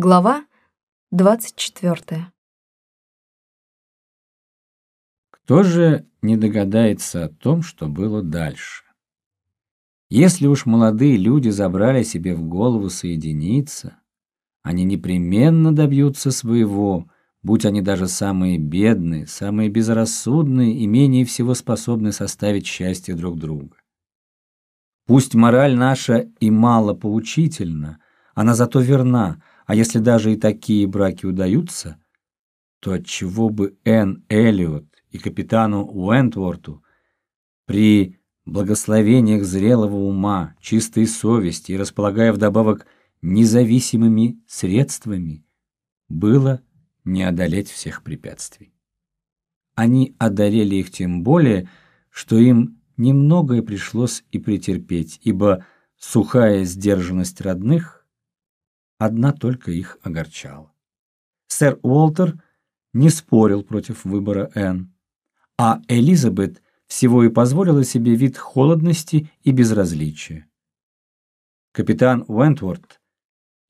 Глава 24. Кто же не догадается о том, что было дальше? Если уж молодые люди забрали себе в голову соединиться, они непременно добьются своего, будь они даже самые бедные, самые безрассудные и менее всего способны составить счастье друг друга. Пусть мораль наша и мало поучительна, она зато верна, а если даже и такие браки удаются, то отчего бы Энн Эллиот и капитану Уэнтворту при благословениях зрелого ума, чистой совести и располагая вдобавок независимыми средствами, было не одолеть всех препятствий. Они одолели их тем более, что им немногое пришлось и претерпеть, ибо сухая сдержанность родных одна только их огорчала. Сэр Уолтер не спорил против выбора Энн, а Элизабет всего и позволила себе вид холодности и безразличия. Капитан Уэнтворт,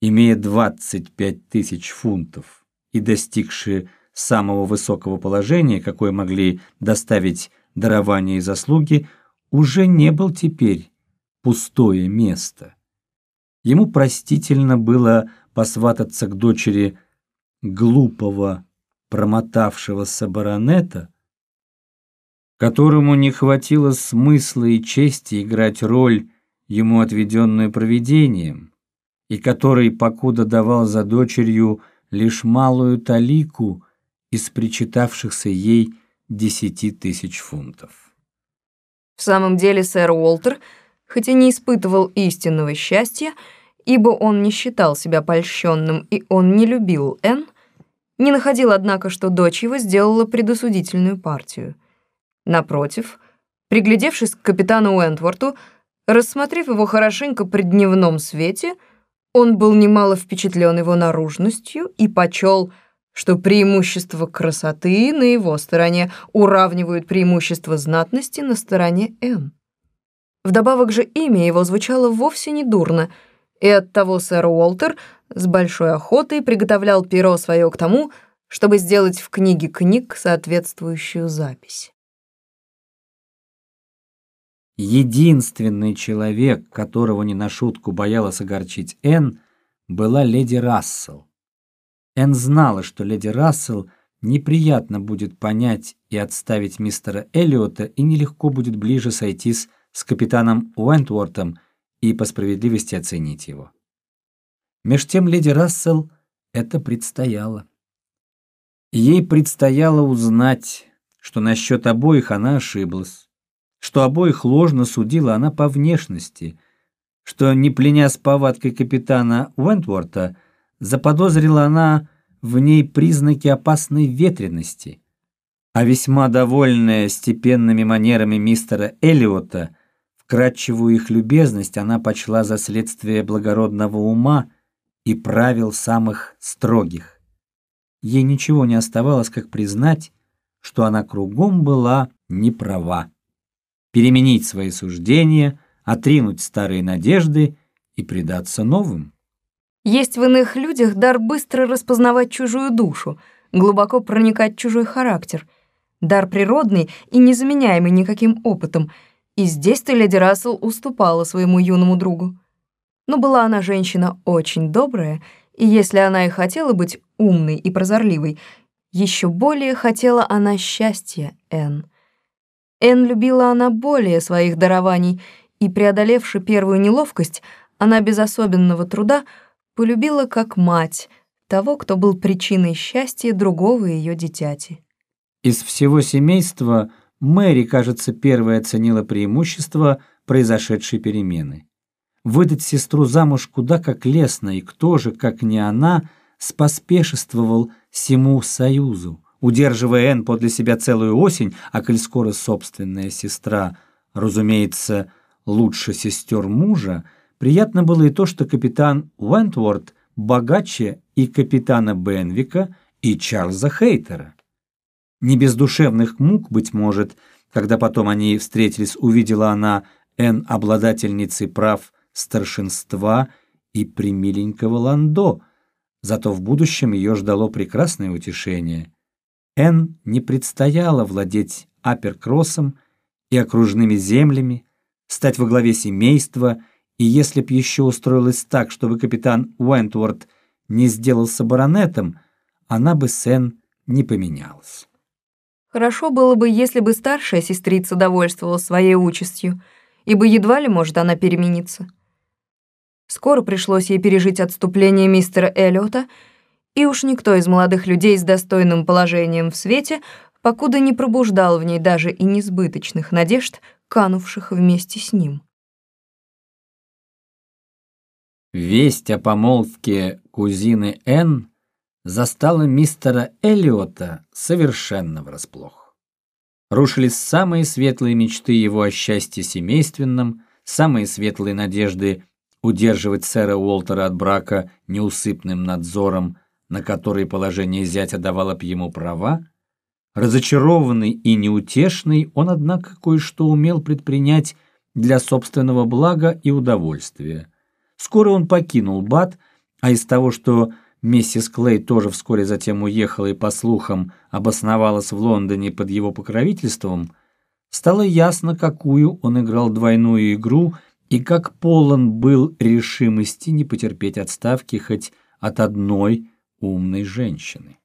имея 25 тысяч фунтов и достигший самого высокого положения, какое могли доставить дарования и заслуги, уже не был теперь пустое место. Ему простительно было посвататься к дочери глупого, промотавшегося баронета, которому не хватило смысла и чести играть роль, ему отведенную провидением, и который покуда давал за дочерью лишь малую талику из причитавшихся ей десяти тысяч фунтов. В самом деле сэр Уолтер — хоть и не испытывал истинного счастья, ибо он не считал себя польщенным и он не любил Энн, не находил, однако, что дочь его сделала предосудительную партию. Напротив, приглядевшись к капитану Уэнтворту, рассмотрев его хорошенько при дневном свете, он был немало впечатлен его наружностью и почел, что преимущества красоты на его стороне уравнивают преимущества знатности на стороне Энн. Вдобавок же имя его звучало вовсе не дурно, и оттого сэр Уолтер с большой охотой приготовлял перо свое к тому, чтобы сделать в книге книг соответствующую запись. Единственный человек, которого не на шутку боялась огорчить Энн, была леди Рассел. Энн знала, что леди Рассел неприятно будет понять и отставить мистера Эллиота, и нелегко будет ближе сойтись с капитаном Уэнтвортом и по справедливости оценить его. Меж тем леди Рассел это предстояло. Ей предстояло узнать, что насчет обоих она ошиблась, что обоих ложно судила она по внешности, что, не пленя с повадкой капитана Уэнтворта, заподозрила она в ней признаки опасной ветренности, а весьма довольная степенными манерами мистера Эллиота Вкрадчивую их любезность она почла за следствие благородного ума и правил самых строгих. Ей ничего не оставалось, как признать, что она кругом была не права. Переменить свои суждения, отринуть старые надежды и предаться новым. Есть в иных людях дар быстро распознавать чужую душу, глубоко проникать в чужой характер. Дар природный и незаменяемый никаким опытом — и здесь-то леди Рассел уступала своему юному другу. Но была она женщина очень добрая, и если она и хотела быть умной и прозорливой, еще более хотела она счастья Энн. Энн любила она более своих дарований, и, преодолевши первую неловкость, она без особенного труда полюбила как мать того, кто был причиной счастья другого ее дитяти. Из всего семейства Мэри, кажется, первой оценила преимущество произошедшей перемены. Выдать сестру замуж куда как лестно, и кто же, как не она, споспешествовал всему союзу, удерживая Энн подле себя целую осень, а коль скоро собственная сестра, разумеется, лучше сестер мужа, приятно было и то, что капитан Уэнтворд богаче и капитана Бенвика, и Чарльза Хейтера. Не без душевных мук, быть может, когда потом они встретились, увидела она Н обладательницы прав старшинства и примиленького Ландо, Зато в будущем ее ждало прекрасное утешение. Энн не предстояло владеть аперкроссом и окружными землями, стать во главе семейства, и если б еще устроилось так, чтобы капитан Уэнтворд не сделался баронетом, она бы с Энн не поменялась. Хорошо было бы, если бы старшая сестрица довольствовалась своей участью, ибо едва ли может она перемениться. Скоро пришлось ей пережить отступление мистера Эллиота, и уж никто из молодых людей с достойным положением в свете покуда не пробуждал в ней даже и несбыточных надежд, канувших вместе с ним. Весть о помолвке кузины Энн застала мистера Эллиота совершенно врасплох. Рушились самые светлые мечты его о счастье семейственном, самые светлые надежды удерживать сэра Уолтера от брака неусыпным надзором, на который положение зятя давало б ему права, разочарованный и неутешный, он, однако, кое-что умел предпринять для собственного блага и удовольствия. Скоро он покинул Бат, а из того, что миссис Клей тоже вскоре затем уехала и, по слухам, обосновалась в Лондоне под его покровительством, стало ясно, какую он играл двойную игру – и как полон был решимости не потерпеть отставки хоть от одной умной женщины.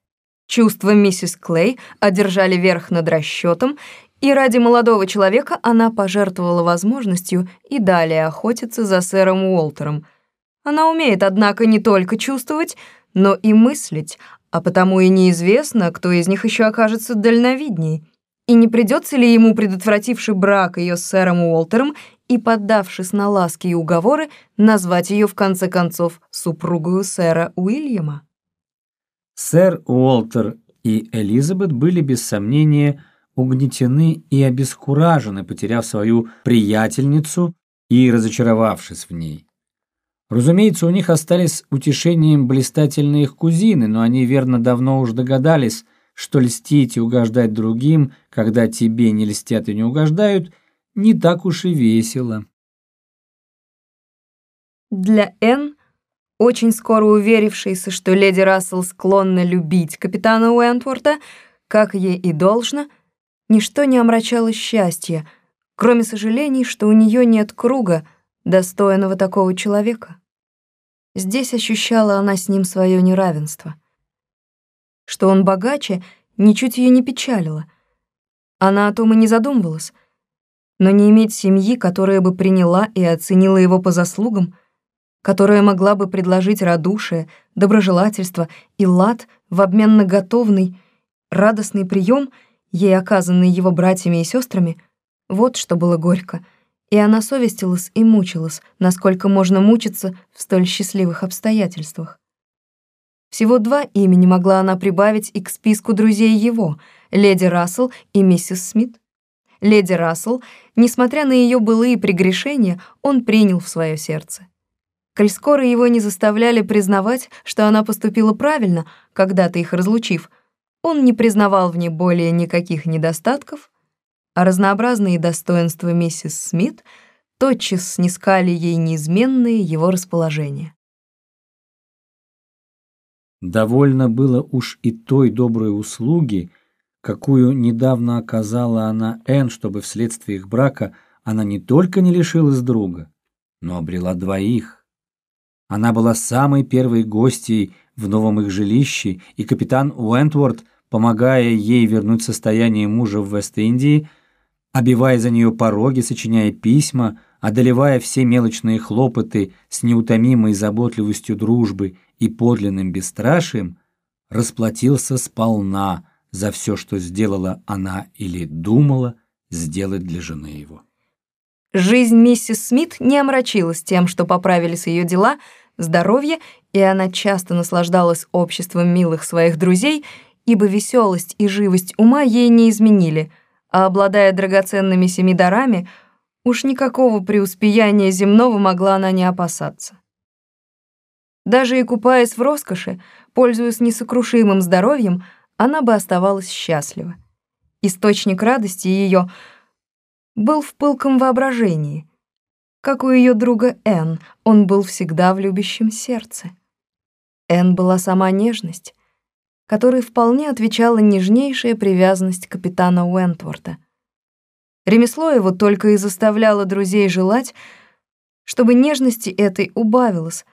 Чувства миссис Клей одержали верх над расчетом, и ради молодого человека она пожертвовала возможностью и далее охотиться за сэром Уолтером. Она умеет, однако, не только чувствовать, но и мыслить, а потому и неизвестно, кто из них еще окажется дальновидней. И не придется ли ему, предотвративший брак ее с сэром Уолтером, и, поддавшись на ласки и уговоры, назвать ее в конце концов супругою сэра Уильяма. Сэр Уолтер и Элизабет были без сомнения угнетены и обескуражены, потеряв свою приятельницу и разочаровавшись в ней. Разумеется, у них остались утешением блистательные их кузины, но они верно давно уж догадались, что льстить и угождать другим, когда тебе не льстят и не угождают – не так уж и весело. Для Энн, очень скоро уверившейся, что леди Рассел склонна любить капитана Уэнтворта, как ей и должно, ничто не омрачало счастья, кроме сожалений, что у нее нет круга, достойного такого человека. Здесь ощущала она с ним свое неравенство. Что он богаче, ничуть ее не печалило. Она о том и не задумывалась, но не иметь семьи, которая бы приняла и оценила его по заслугам, которая могла бы предложить радушие, доброжелательство и лад в обмен на готовный, радостный прием, ей оказанный его братьями и сестрами, вот что было горько, и она совестилась и мучилась, насколько можно мучиться в столь счастливых обстоятельствах. Всего два имени могла она прибавить и к списку друзей его — леди Рассел и миссис Смит. Леди Рассел, несмотря на ее былые прегрешения, он принял в свое сердце. Коль скоро его не заставляли признавать, что она поступила правильно, когда-то их разлучив, он не признавал в ней более никаких недостатков, а разнообразные достоинства миссис Смит тотчас снискали ей неизменные его расположения. Довольно было уж и той доброй услуги, какую недавно оказала она Энн, чтобы вследствие их брака она не только не лишилась друга, но обрела двоих. Она была самой первой гостьей в новом их жилище, и капитан Уэнтворд, помогая ей вернуть состояние мужа в Вест-Индии, обивая за нее пороги, сочиняя письма, одолевая все мелочные хлопоты с неутомимой заботливостью дружбы и подлинным бесстрашием, расплатился сполна – за все, что сделала она или думала сделать для жены его. Жизнь миссис Смит не омрачилась тем, что поправились ее дела, здоровье, и она часто наслаждалась обществом милых своих друзей, ибо веселость и живость ума ей не изменили, а обладая драгоценными семи дарами, уж никакого преуспеяния земного могла она не опасаться. Даже и купаясь в роскоши, пользуясь несокрушимым здоровьем, она бы оставалась счастлива. Источник радости ее был в пылком воображении. Как у ее друга Энн, он был всегда в любящем сердце. Энн была сама нежность, которой вполне отвечала нежнейшая привязанность капитана Уэнтворта. Ремесло его только и заставляло друзей желать, чтобы нежности этой убавилось,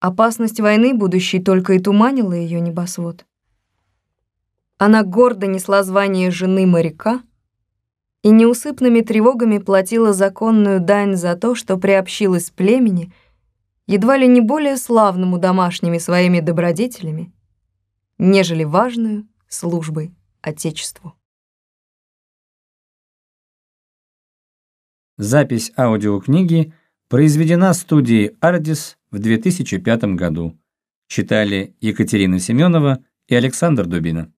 опасность войны будущей только и туманила ее небосвод. Она гордо несла звание жены моряка и неусыпными тревогами платила законную дань за то, что приобщилась племени, едва ли не более славному домашними своими добродетелями, нежели важную службой Отечеству. Запись аудиокниги произведена студией «Ардис» в 2005 году. Читали Екатерина Семенова и Александр Дубина.